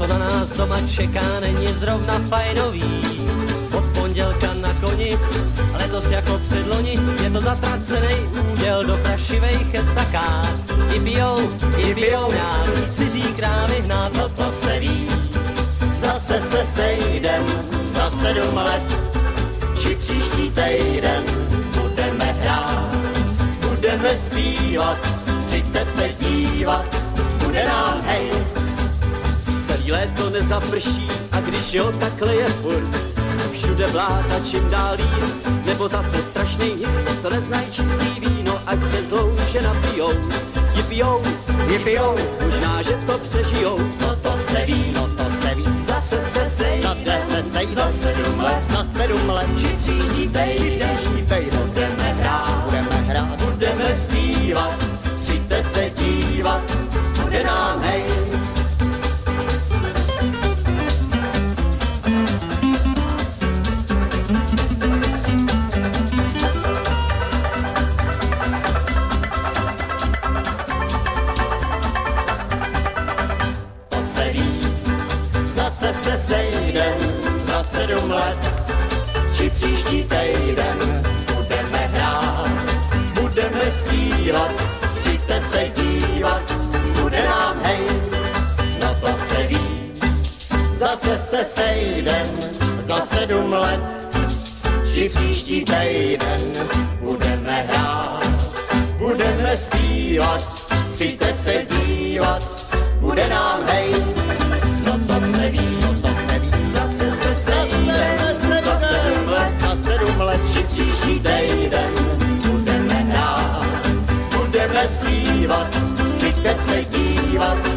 co na nás doma čeká, není zrovna fajnový. Od pondělka na koni, letos jako předloni, je to zatracený úděl do prašivých estakád. I bijou, i bijou nějaký cizí krávy, hnát to, to se ví. Zase se sejdem za sedm let, či příští týden budeme hrát, budeme zpívat, přijďte se dívat, léto nezaprší a když jo, takhle je furt. Všude bláta, čím dál víc, nebo zase strašný nic, co neznají čistý víno, ať se zlouže napijou. Ji pijou, ji pijou, možná, že to přežijou, no to se ví, no to se ví. Zase se sejdeme, za sedm let, za sedm let, či příští týden, budeme hrát, budeme hrát, budeme zpívat, se sejdem za sedm let, či příští týden budeme hrát, budeme zpívat, přijďte se dívat, bude nám hej, no to se ví, zase se sejdem za sedm let, či příští týden budeme hrát, budeme zpívat, přijďte se dívat, bude nám hej, budeme zpívat, přijďte se dívat,